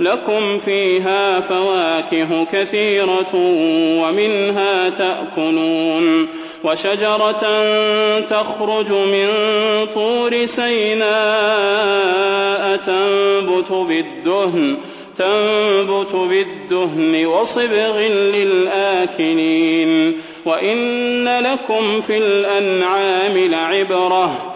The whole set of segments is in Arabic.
لكم فيها فواكه كثيرة ومنها تأكلون وشجرة تخرج من طور سيناء تنبت بالدهن تنبت بالدهن وصبغ للآكلين. وإن لكم في الأنعام لعبرة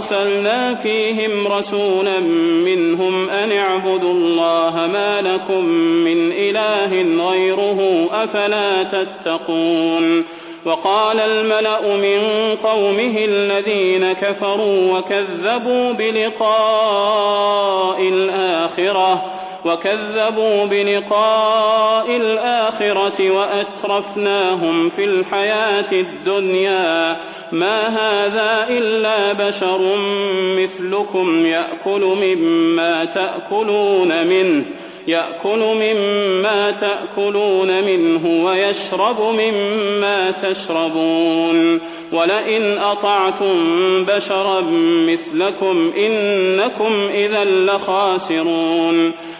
فأرسلنا فيهم رسولا منهم أن اعبدوا الله ما لكم من إله غيره أفلا تتقون. وقال الملأ من قومه الذين كفروا وكذبوا بلقاء الآخرة وكذبوا بلقاء الآخرة وأترفناهم في الحياة الدنيا. ما هذا إلا بشر مثلكم يأكل مما تأكلون منه يأكل مما تأكلون منه ويشرب مما تشربون. ولئن أطعتم بشرا مثلكم إنكم إذا لخاسرون.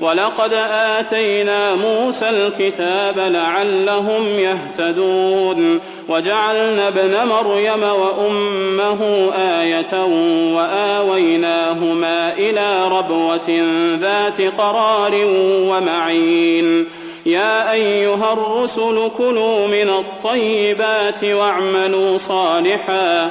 ولقد آتينا موسى الكتاب لعلهم يهتدون وجعلنا ابن مريم وأمه آية وآويناهما إلى ربوة ذات قرار ومعين يا أيها الرسل كلوا من الطيبات واعملوا صالحا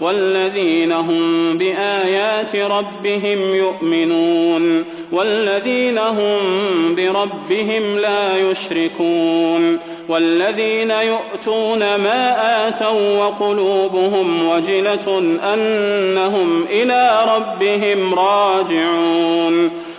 والذين هم بآيات ربهم يؤمنون والذين هم بربهم لا يشركون والذين يؤتون ما آتوا وقلوبهم وجلة أنهم إلى ربهم راجعون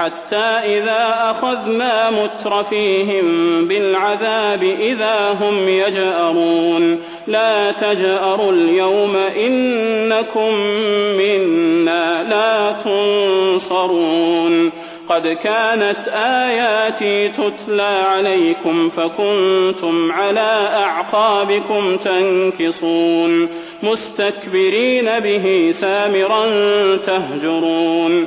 حتى إذا أخذنا مترفيهم بالعذاب إذا هم يجأرون. لا تجأروا اليوم إنكم منا لا تنصرون. قد كانت آياتي تتلى عليكم فكنتم على أعقابكم تنكصون. مستكبرين به سامرا تهجرون.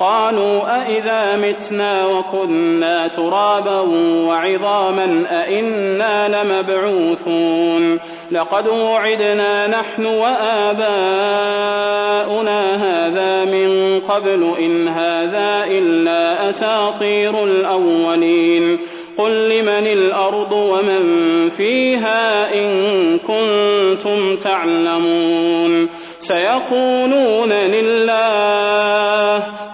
قالوا أإذا متنا وكنا ترابا وعظاما أإنا لمبعوثون لقد وعدنا نحن وآباؤنا هذا من قبل إن هذا إلا أساطير الأولين قل لمن الأرض ومن فيها إن كنتم تعلمون سيقولون لله